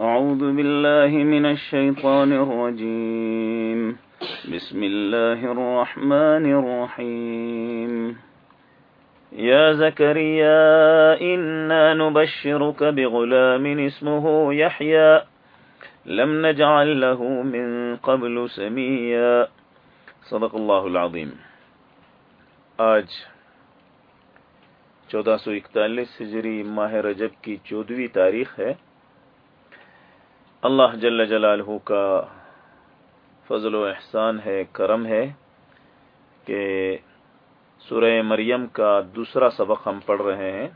أعوذ بالله من الشيطان الرجيم. بسم الله الرحمن الرحيم. يا زكريا، إنا نبشرك بغلام اسمه يحيى. لم نجعل له من قبل سميا. صدق الله العظيم. آج چودہ سو اکتالیس ہجری ماہ رجب کی چودہویں تاریخ ہے۔ اللہ جل جلالہ کا فضل و احسان ہے، کرم ہے کہ سورہ مریم کا دوسرا سبق ہم پڑھ رہے ہیں۔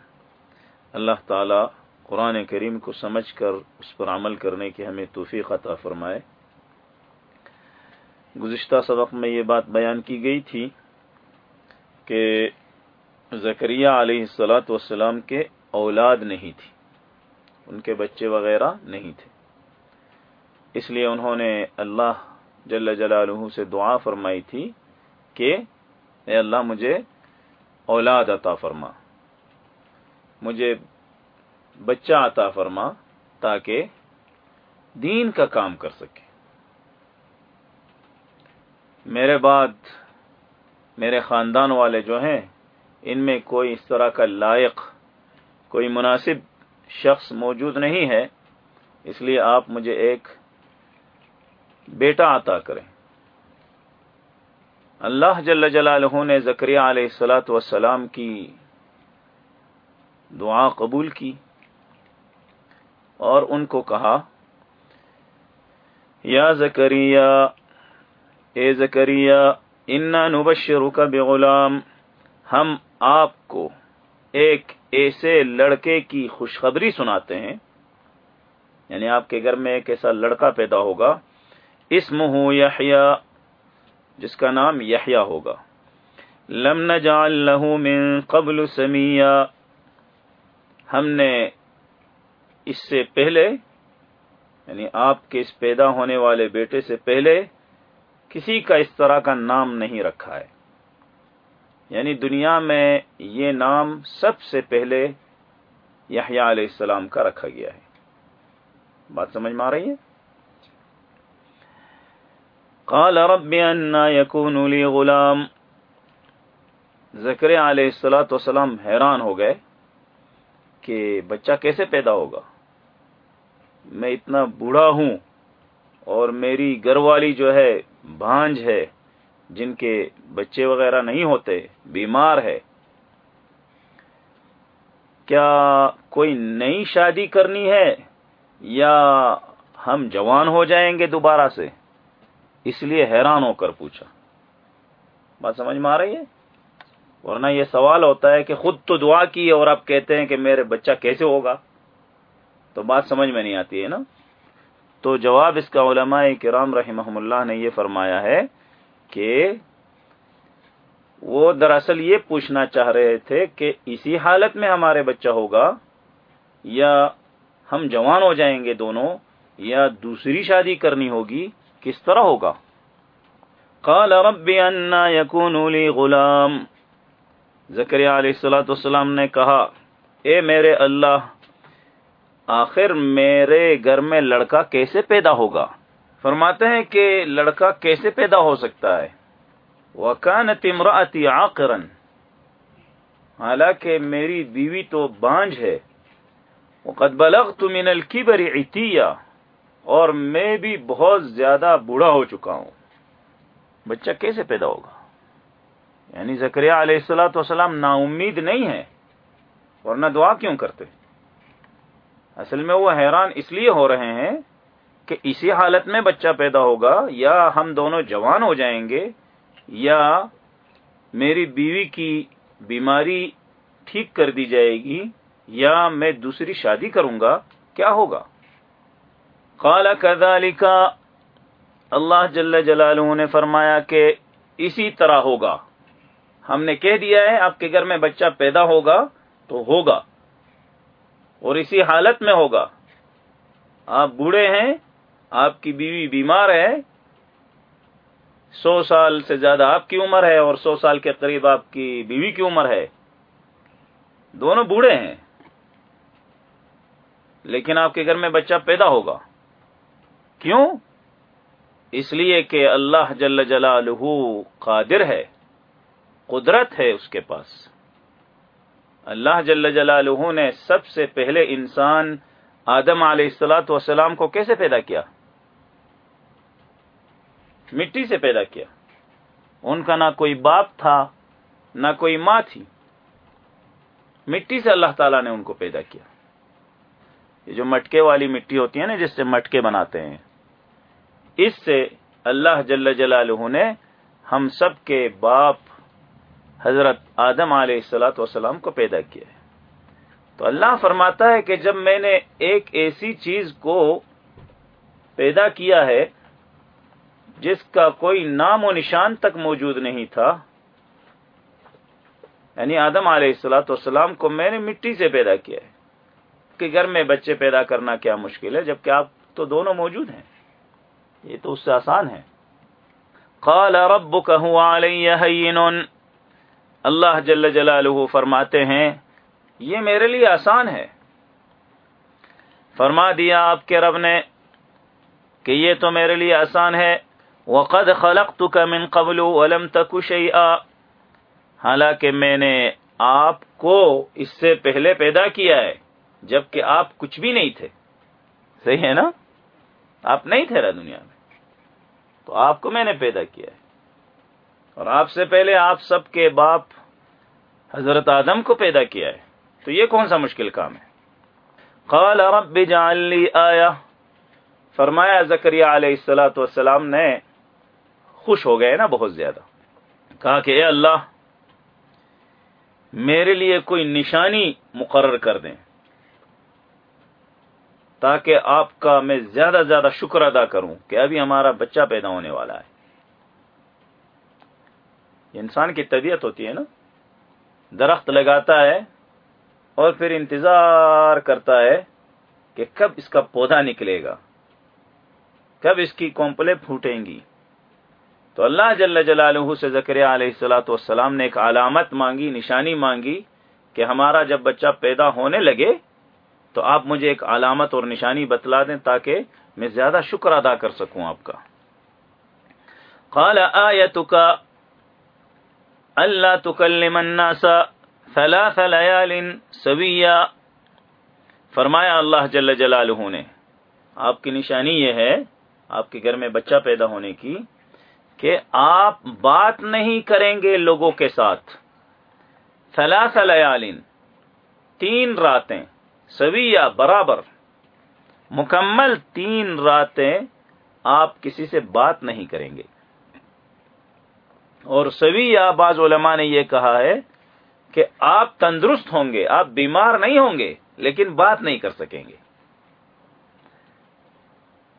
اللہ تعالی قرآن کریم کو سمجھ کر اس پر عمل کرنے کی ہمیں توفیق عطا فرمائے۔ گزشتہ سبق میں یہ بات بیان کی گئی تھی کہ زکریہ علیہ السلاۃ والسلام کے اولاد نہیں تھی، ان کے بچے وغیرہ نہیں تھے۔ اس لیے انہوں نے اللہ جل جلالہ سے دعا فرمائی تھی کہ اے اللہ مجھے اولاد عطا فرما، مجھے بچہ عطا فرما تاکہ دین کا کام کر سکے۔ میرے بعد میرے خاندان والے جو ہیں، ان میں کوئی اس طرح کا لائق، کوئی مناسب شخص موجود نہیں ہے، اس لیے آپ مجھے ایک بیٹا عطا کریں۔ اللہ جل جلالہ نے زکریہ علیہ السلاۃ وسلام کی دعا قبول کی اور ان کو کہا، یا زکریہ اے زکریہ انا نبشرک بغلام، ہم آپ کو ایک ایسے لڑکے کی خوشخبری سناتے ہیں یعنی آپ کے گھر میں ایک ایسا لڑکا پیدا ہوگا اسم ہوں جس کا نام یحیا ہوگا۔ لم نجعل له من قبل سمیا ہم نے اس سے پہلے یعنی آپ کے اس پیدا ہونے والے بیٹے سے پہلے، کسی کا اس طرح کا نام نہیں رکھا ہے۔ یعنی دنیا میں یہ نام سب سے پہلے یحییٰ علیہ السلام کا رکھا گیا ہے۔ بات سمجھ میں آ رہی ہے؟ قال رب انا يكون لي غلام. ذکر علیہ السلاۃ وسلام حیران ہو گئے کہ بچہ کیسے پیدا ہوگا؟ میں اتنا بوڑھا ہوں اور میری گھر والی جو ہے بھانج ہے، جن کے بچے وغیرہ نہیں ہوتے، بیمار ہے۔ کیا کوئی نئی شادی کرنی ہے یا ہم جوان ہو جائیں گے دوبارہ سے؟ اس لیے حیران ہو کر پوچھا۔ بات سمجھ میں آ رہی ہے؟ ورنہ یہ سوال ہوتا ہے کہ خود تو دعا کی اور آپ کہتے ہیں کہ میرے بچہ کیسے ہوگا؟ تو بات سمجھ میں نہیں آتی ہے نا؟ تو جواب اس کا علماء کرام رحمہ اللہ نے یہ فرمایا ہے کہ وہ دراصل یہ پوچھنا چاہ رہے تھے کہ اسی حالت میں ہمارے بچہ ہوگا یا ہم جوان ہو جائیں گے دونوں یا دوسری شادی کرنی ہوگی؟ کس طرح ہوگا؟ قال رب انا يكون لي غلام۔ زکریہ علیہ السلاۃ والسلام نے کہا، اے میرے اللہ، آخر میرے گھر میں لڑکا کیسے پیدا ہوگا؟ فرماتے ہیں کہ لڑکا کیسے پیدا ہو سکتا ہے؟ وکانت امراتی آکرن حالانکہ میری بیوی تو بانج ہے۔ وقد بلغت من الكبر عتیہ اور میں بھی بہت زیادہ بوڑھا ہو چکا ہوں۔ بچہ کیسے پیدا ہوگا؟ یعنی زکریہ علیہ السلاۃ وسلام نا امید نہیں ہے ورنہ دعا کیوں کرتے؟ اصل میں وہ حیران اس لیے ہو رہے ہیں کہ اسی حالت میں بچہ پیدا ہوگا، یا ہم دونوں جوان ہو جائیں گے، یا میری بیوی کی بیماری ٹھیک کر دی جائے گی، یا میں دوسری شادی کروں گا، کیا ہوگا؟ قال كذلك اللہ جل جلالہ نے فرمایا کہ اسی طرح ہوگا۔ ہم نے کہہ دیا ہے، آپ کے گھر میں بچہ پیدا ہوگا تو ہوگا۔ اور اسی حالت میں ہوگا۔ آپ بوڑھے ہیں، آپ کی بیوی بیمار ہے۔ سو سال سے زیادہ آپ کی عمر ہے اور سو سال کے قریب آپ کی بیوی کی عمر ہے۔ دونوں بوڑھے ہیں۔ لیکن آپ کے گھر میں بچہ پیدا ہوگا۔ کیوں؟ اس لیے کہ اللہ جل جلالہ قادر ہے، قدرت ہے اس کے پاس۔ اللہ جل جلالہ نے سب سے پہلے انسان آدم علیہ السلاۃ والسلام کو کیسے پیدا کیا؟ مٹی سے پیدا کیا۔ ان کا نہ کوئی باپ تھا، نہ کوئی ماں تھی۔ مٹی سے اللہ تعالیٰ نے ان کو پیدا کیا۔ یہ جو مٹکے والی مٹی ہوتی ہے نا، جس سے مٹکے بناتے ہیں۔ اس سے اللہ جل جلالہ نے ہم سب کے باپ حضرت آدم علیہ السلاۃ والسلام کو پیدا کیا ہے۔ تو اللہ فرماتا ہے کہ جب میں نے ایک ایسی چیز کو پیدا کیا ہے جس کا کوئی نام و نشان تک موجود نہیں تھا یعنی آدم علیہ السلاۃ والسلام کو میں نے مٹی سے پیدا کیا ہے۔ کہ گھر میں بچے پیدا کرنا کیا مشکل ہے، جبکہ آپ تو دونوں موجود ہیں۔ یہ تو اس سے آسان ہے۔ قال ربك هو علي هين اللہ جل جلالہ فرماتے ہیں، یہ میرے لیے آسان ہے۔ فرما دیا آپ کے رب نے کہ یہ تو میرے لیے آسان ہے۔ وقد خلقتك من قبل ولم تك شيئا حالانکہ میں نے آپ کو اس سے پہلے پیدا کیا ہے، جبکہ آپ کچھ بھی نہیں تھے۔ صحیح ہے نا؟ آپ نہیں تھے رہا دنیا میں۔ تو آپ کو میں نے پیدا کیا ہے۔ اور آپ سے پہلے آپ سب کے باپ حضرت آدم کو پیدا کیا ہے۔ تو یہ کون سا مشکل کام ہے؟ قال رب لی آیا فرمایا زکریہ علیہ السلاۃ والسلام نے، خوش ہو گئے نا بہت زیادہ۔ کہا کہ اے اللہ، میرے لیے کوئی نشانی مقرر کر دیں۔ تاکہ آپ کا میں زیادہ زیادہ شکر ادا کروں کہ ابھی ہمارا بچہ پیدا ہونے والا ہے۔ انسان کی طبیعت ہوتی ہے نا؟ درخت لگاتا ہے اور پھر انتظار کرتا ہے کہ کب اس کا پودا نکلے گا، کب اس کی کومپلے پھوٹیں گی۔ تو اللہ جل جلالہ سے ذکر علیہ السلاۃ والسلام نے ایک علامت مانگی، نشانی مانگی کہ ہمارا جب بچہ پیدا ہونے لگے تو آپ مجھے ایک علامت اور نشانی بتلا دیں تاکہ میں زیادہ شکر ادا کر سکوں آپ کا۔ قال، آیتک اللہ تکلم الناس ثلاث لیال سویا فرمایا اللہ جل جلالہ نے، آپ کی نشانی یہ ہے، آپ کے گھر میں بچہ پیدا ہونے کی، کہ آپ بات نہیں کریں گے لوگوں کے ساتھ۔ ثلاث لیال، تین راتیں۔ سویا برابر، مکمل تین راتیں آپ کسی سے بات نہیں کریں گے۔ اور سویا بعض علماء نے یہ کہا ہے کہ آپ تندرست ہوں گے، آپ بیمار نہیں ہوں گے، لیکن بات نہیں کر سکیں گے۔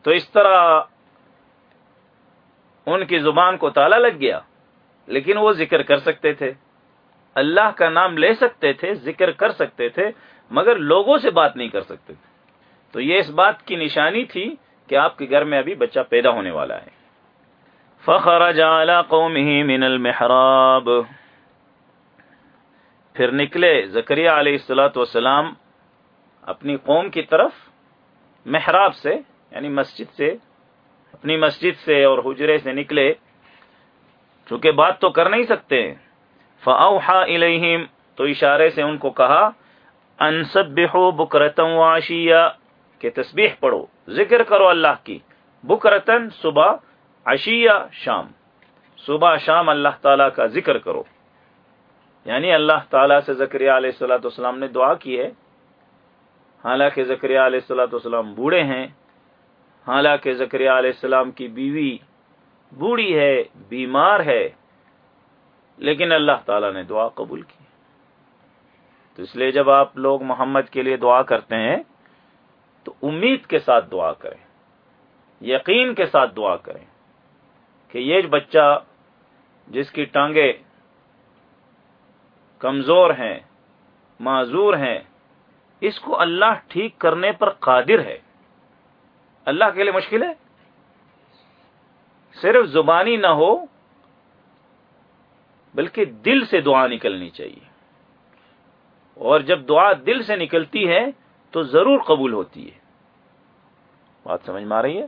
تو اس طرح ان کی زبان کو تالا لگ گیا، لیکن وہ ذکر کر سکتے تھے۔ اللہ کا نام لے سکتے تھے، ذکر کر سکتے تھے مگر لوگوں سے بات نہیں کر سکتے تھے۔ تو یہ اس بات کی نشانی تھی کہ آپ کے گھر میں ابھی بچہ پیدا ہونے والا ہے۔ فخرج على قومه من المحراب۔ پھر نکلے زکریہ علیہ السلاۃ والسلام اپنی قوم کی طرف محراب سے یعنی مسجد سے، اپنی مسجد سے اور حجرے سے نکلے۔ چونکہ بات تو کر نہیں سکتے۔ فاوحا الیہم، تو اشارے سے ان کو کہا انسبحوا بکرتن وعشیا. کہ تسبیح پڑھو، ذکر کرو اللہ کی. بکرتن صبح عشیہ شام. صبح شام اللہ تعالیٰ کا ذکر کرو. یعنی اللہ تعالیٰ سے ذکر علیہ السلاۃ والسلام نے دعا کی ہے. حالانکہ ذکر علیہ السلاۃ والسلام بوڑھے ہیں. حالانکہ ذکر علیہ السلام کی بیوی بوڑھی ہے، بیمار ہے. لیکن اللہ تعالیٰ نے دعا قبول کی. تو اس لیے جب آپ لوگ محمد کے لیے دعا کرتے ہیں، تو امید کے ساتھ دعا کریں، یقین کے ساتھ دعا کریں کہ یہ بچہ جس کی ٹانگیں کمزور ہیں، معذور ہیں، اس کو اللہ ٹھیک کرنے پر قادر ہے۔ اللہ کے لیے مشکل ہے؟ صرف زبانی نہ ہو، بلکہ دل سے دعا نکلنی چاہیے۔ اور جب دعا دل سے نکلتی ہے تو ضرور قبول ہوتی ہے۔ بات سمجھ میں آ رہی ہے؟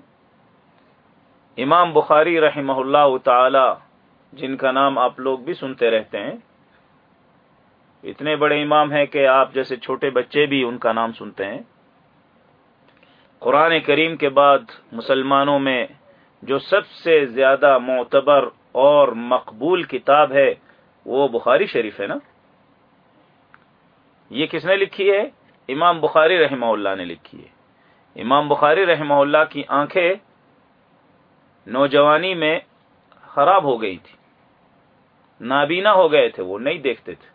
امام بخاری رحمہ اللہ تعالی، جن کا نام آپ لوگ بھی سنتے رہتے ہیں، اتنے بڑے امام ہیں کہ آپ جیسے چھوٹے بچے بھی ان کا نام سنتے ہیں۔ قرآن کریم کے بعد مسلمانوں میں جو سب سے زیادہ معتبر اور مقبول کتاب ہے، وہ بخاری شریف ہے نا؟ یہ کس نے لکھی ہے؟ امام بخاری رحمہ اللہ نے لکھی ہے۔ امام بخاری رحمہ اللہ کی آنکھیں نوجوانی میں خراب ہو گئی تھی۔ نابینا ہو گئے تھے، وہ نہیں دیکھتے تھے۔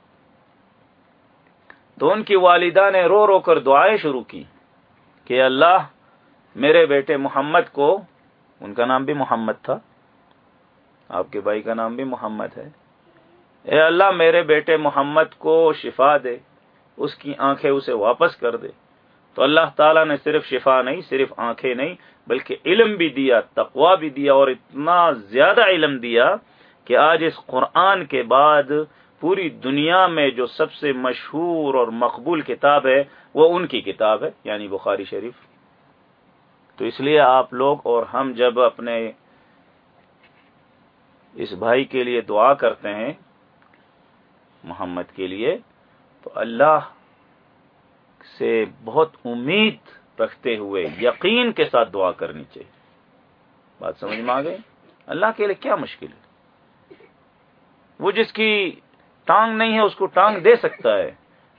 تو ان کی والدہ نے رو رو کر دعائیں شروع کی کہ اللہ میرے بیٹے محمد کو، ان کا نام بھی محمد تھا، آپ کے بھائی کا نام بھی محمد ہے، اے اللہ میرے بیٹے محمد کو شفا دے۔ اس کی آنکھیں اسے واپس کر دے۔ تو اللہ تعالیٰ نے صرف شفا نہیں، صرف آنکھیں نہیں، بلکہ علم بھی دیا تقوا بھی دیا اور اتنا زیادہ علم دیا کہ آج اس قرآن کے بعد پوری دنیا میں جو سب سے مشہور اور مقبول کتاب ہے، وہ ان کی کتاب ہے یعنی بخاری شریف۔ تو اس لیے آپ لوگ اور ہم جب اپنے اس بھائی کے لیے دعا کرتے ہیں، محمد کے لیے تو اللہ سے بہت امید رکھتے ہوئے یقین کے ساتھ دعا کرنی چاہیے۔ بات سمجھ میں آ گئی؟ اللہ کے لیے کیا مشکل ہے؟ وہ جس کی ٹانگ نہیں ہے، اس کو ٹانگ دے سکتا ہے۔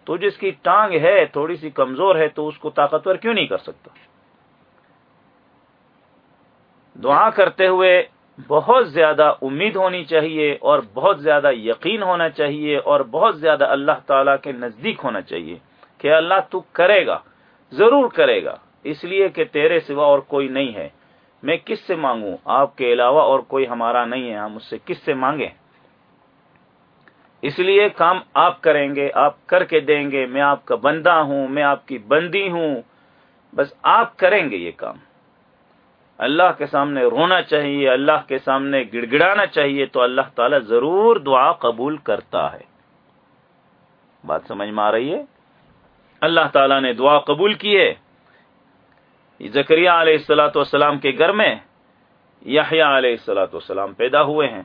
تو جس کی ٹانگ ہے، تھوڑی سی کمزور ہے، تو اس کو طاقتور کیوں نہیں کر سکتا؟ دعا کرتے ہوئے بہت زیادہ امید ہونی چاہیے اور بہت زیادہ یقین ہونا چاہیے اور بہت زیادہ اللہ تعالی کے نزدیک ہونا چاہیے کہ اللہ تو کرے گا، ضرور کرے گا۔ اس لیے کہ تیرے سوا اور کوئی نہیں ہے۔ میں کس سے مانگوں؟ آپ کے علاوہ اور کوئی ہمارا نہیں ہے، ہم اس سے کس سے مانگے اس لیے کام آپ کریں گے، آپ کر کے دیں گے۔ میں آپ کا بندہ ہوں، میں آپ کی بندی ہوں۔ بس آپ کریں گے یہ کام۔ اللہ کے سامنے رونا چاہیے، اللہ کے سامنے گڑ گڑانا چاہیے، تو اللہ تعالی ضرور دعا قبول کرتا ہے۔ بات سمجھ میں آ رہی ہے؟ اللہ تعالیٰ نے دعا قبول کی ہے۔ زکریہ علیہ السلاۃ والسلام کے گھر میں یحییٰ علیہ السلاۃ والسلام پیدا ہوئے ہیں۔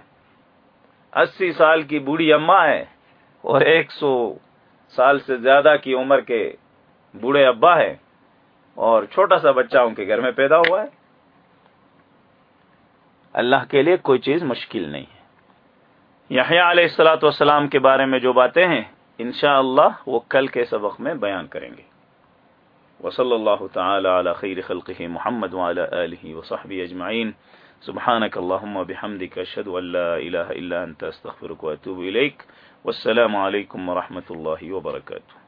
اسی سال کی بوڑھی اماں ہے اور ایک سو سال سے زیادہ کی عمر کے بوڑھے ابا ہے اور چھوٹا سا بچہ ان کے گھر میں پیدا ہوا ہے۔ اللہ کے لیے کوئی چیز مشکل نہیں ہے۔ یحییٰ علیہ السلاۃ والسلام کے بارے میں جو باتیں ہیں، انشاءاللہ اللہ وہ کل کے سبق میں بیان کریں گے۔ وصلی اللہ تعالی علی خیر خلقہ محمد وعلى آلہ وصحبہ اجمعین۔ سبحانك اللهم وبحمدك اشهد ان لا اله الا انت استغفرك واتوب اليك والسلام عليكم ورحمه الله وبركاته